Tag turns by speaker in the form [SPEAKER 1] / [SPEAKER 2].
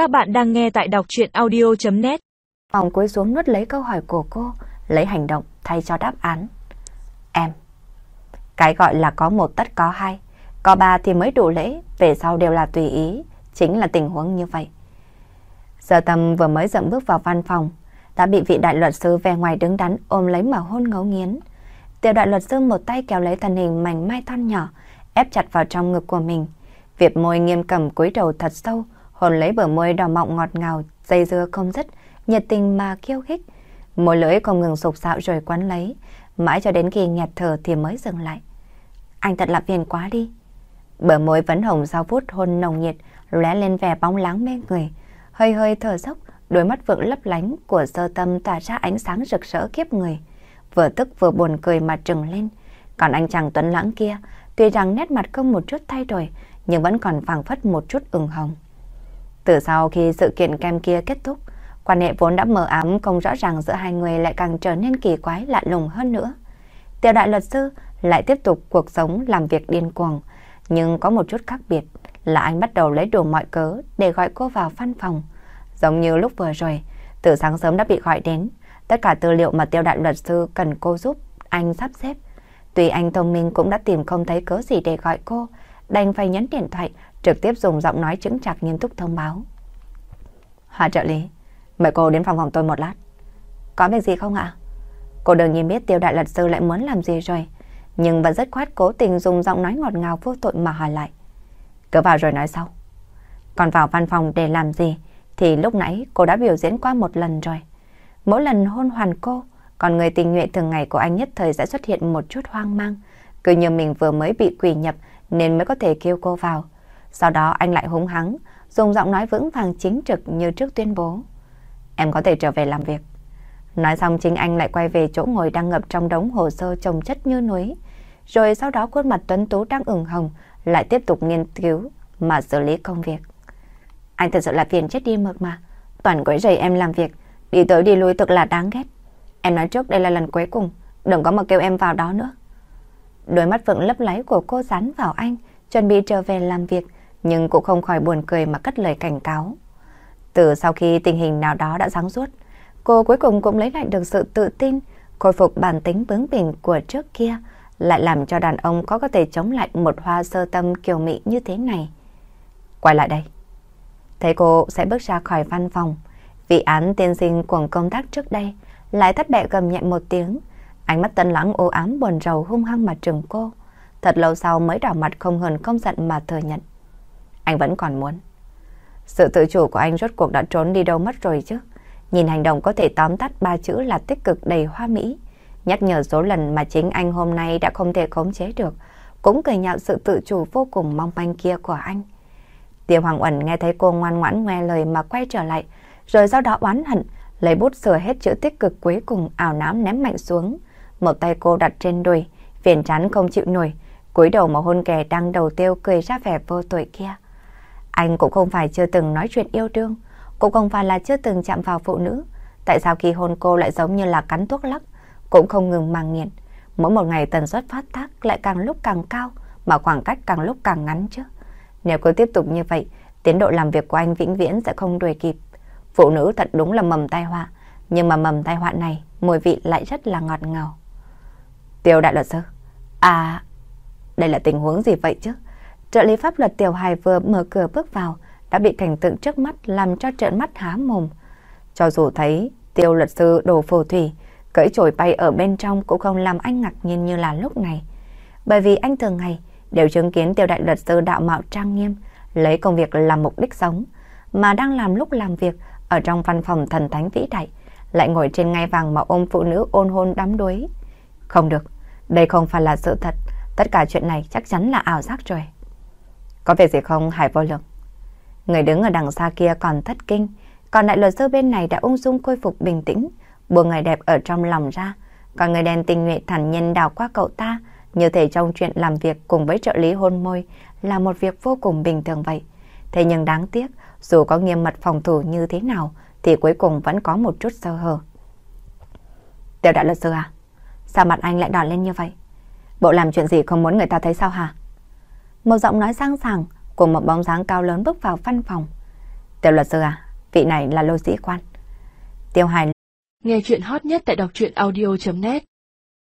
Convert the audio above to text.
[SPEAKER 1] Các bạn đang nghe tại đọc chuyện audio.net
[SPEAKER 2] Phòng cúi xuống nuốt lấy câu hỏi của cô, lấy hành động thay cho đáp án. Em. Cái gọi là có một tất có hai, có ba thì mới đủ lễ, về sau đều là tùy ý, chính là tình huống như vậy. Giờ tâm vừa mới dậm bước vào văn phòng, đã bị vị đại luật sư về ngoài đứng đắn ôm lấy mà hôn ngấu nghiến. Tiểu đại luật sư một tay kéo lấy thân hình mảnh mai thon nhỏ, ép chặt vào trong ngực của mình. Việc môi nghiêm cầm cúi đầu thật sâu, hồn lấy bờ môi đỏ mọng ngọt ngào, dây dưa không dứt, nhiệt tình mà khiêu khích. Môi lưỡi không ngừng sục sạo rồi quấn lấy, mãi cho đến khi nghẹt thở thì mới dừng lại. Anh thật là phiền quá đi. Bờ môi vẫn hồng sau phút hôn nồng nhiệt, lóe lên vẻ bóng láng mê người, hơi hơi thở dốc, đôi mắt vượng lấp lánh của sơ tâm tỏa ra ánh sáng rực rỡ kiếp người. Vừa tức vừa buồn cười mà trừng lên. Còn anh chàng tuấn lãng kia, tuy rằng nét mặt không một chút thay đổi, nhưng vẫn còn phảng phất một chút ửng hồng. Từ sau khi sự kiện kem kia kết thúc, quan hệ vốn đã mờ ám không rõ ràng giữa hai người lại càng trở nên kỳ quái lạ lùng hơn nữa. Tiểu đại luật sư lại tiếp tục cuộc sống làm việc điên cuồng, nhưng có một chút khác biệt là anh bắt đầu lấy đủ mọi cớ để gọi cô vào văn phòng. Giống như lúc vừa rồi, từ sáng sớm đã bị gọi đến, tất cả tư liệu mà tiêu đại luật sư cần cô giúp, anh sắp xếp. Tuy anh thông minh cũng đã tìm không thấy cớ gì để gọi cô, đành phải nhấn điện thoại, trực tiếp dùng giọng nói chứng chặt nghiêm túc thông báo. Hạ trợ lý, mời cô đến phòng phòng tôi một lát. Có việc gì không ạ? Cô đương nhiên biết tiêu đại luật sư lại muốn làm gì rồi, nhưng vẫn rất khoát cố tình dùng giọng nói ngọt ngào vô tội mà hỏi lại. Cứ vào rồi nói sau. Còn vào văn phòng để làm gì thì lúc nãy cô đã biểu diễn qua một lần rồi. Mỗi lần hôn hoàn cô, còn người tình nguyện thường ngày của anh nhất thời sẽ xuất hiện một chút hoang mang. Cứ như mình vừa mới bị quỷ nhập nên mới có thể kêu cô vào. Sau đó anh lại húng hắng, dùng giọng nói vững vàng chính trực như trước tuyên bố. Em có thể trở về làm việc. Nói xong chính anh lại quay về chỗ ngồi đang ngập trong đống hồ sơ trồng chất như núi. Rồi sau đó khuôn mặt tuấn tú đang ửng hồng lại tiếp tục nghiên cứu mà xử lý công việc. Anh thật sự là phiền chết đi mực mà. Toàn quấy rầy em làm việc, đi tới đi lui thật là đáng ghét. Em nói trước đây là lần cuối cùng, đừng có mà kêu em vào đó nữa. Đôi mắt vượng lấp láy của cô dán vào anh, chuẩn bị trở về làm việc, nhưng cũng không khỏi buồn cười mà cất lời cảnh cáo. Từ sau khi tình hình nào đó đã sáng suốt, cô cuối cùng cũng lấy lại được sự tự tin, khôi phục bản tính bướng bỉnh của trước kia, lại làm cho đàn ông có có thể chống lại một hoa sơ tâm kiều mị như thế này. Quay lại đây. Thấy cô sẽ bước ra khỏi văn phòng, vị án tiên sinh của công tác trước đây lại thất bại gầm nhẹ một tiếng, ánh mắt tân lãng u ám buồn rầu hung hăng mà trừng cô. Thật lâu sau mới đỏ mặt không hờn không giận mà thừa nhận. Anh vẫn còn muốn. Sự tự chủ của anh rốt cuộc đã trốn đi đâu mất rồi chứ. Nhìn hành động có thể tóm tắt ba chữ là tích cực đầy hoa mỹ. Nhắc nhở số lần mà chính anh hôm nay đã không thể khống chế được. Cũng cười nhạo sự tự chủ vô cùng mong manh kia của anh. Tiêu Hoàng Uẩn nghe thấy cô ngoan ngoãn nghe lời mà quay trở lại. Rồi sau đó oán hận, lấy bút sửa hết chữ tích cực cuối cùng ảo não ném mạnh xuống. Một tay cô đặt trên đùi, phiền chán không chịu nổi, cúi đầu mà hôn kẻ đang đầu tiêu cười ra vẻ vô tội kia. Anh cũng không phải chưa từng nói chuyện yêu đương, cũng không phải là chưa từng chạm vào phụ nữ. Tại sao khi hôn cô lại giống như là cắn thuốc lắc, cũng không ngừng màng nghiện. Mỗi một ngày tần suất phát tác lại càng lúc càng cao, mà khoảng cách càng lúc càng ngắn chứ. Nếu cứ tiếp tục như vậy, tiến độ làm việc của anh vĩnh viễn sẽ không đuổi kịp. Phụ nữ thật đúng là mầm tai họa, nhưng mà mầm tai họa này, mùi vị lại rất là ngọt ngào. Tiêu đại luật sư, à, đây là tình huống gì vậy chứ? Trợ lý pháp luật Tiểu Hải vừa mở cửa bước vào, đã bị cảnh tượng trước mắt làm cho trợn mắt há mồm. Cho dù thấy tiêu luật sư đồ phù thủy, cởi trổi bay ở bên trong cũng không làm anh ngạc nhiên như là lúc này. Bởi vì anh thường ngày đều chứng kiến tiêu đại luật sư đạo mạo trang nghiêm, lấy công việc làm mục đích sống, mà đang làm lúc làm việc ở trong văn phòng thần thánh vĩ đại, lại ngồi trên ngai vàng mà ôm phụ nữ ôn hôn đắm đuối. Không được, đây không phải là sự thật, tất cả chuyện này chắc chắn là ảo giác rồi. Có việc gì không Hải vô lực Người đứng ở đằng xa kia còn thất kinh, còn đại luật sư bên này đã ung dung khôi phục bình tĩnh, buông người đẹp ở trong lòng ra, còn người đen tình nguyện thản nhiên đào qua cậu ta, như thể trong chuyện làm việc cùng với trợ lý hôn môi là một việc vô cùng bình thường vậy. Thế nhưng đáng tiếc, dù có nghiêm mật phòng thủ như thế nào, thì cuối cùng vẫn có một chút sơ hở. Tiểu đại luật sư à? Sao mặt anh lại đỏ lên như vậy? Bộ làm chuyện gì không muốn người ta thấy sao hả? Một giọng nói sang sảng của một bóng dáng cao lớn bước vào văn phòng. Tiểu luật sư à, vị này là lô sĩ quan. Tiêu Hải
[SPEAKER 3] Nghe chuyện hot nhất tại đọc truyện audio.net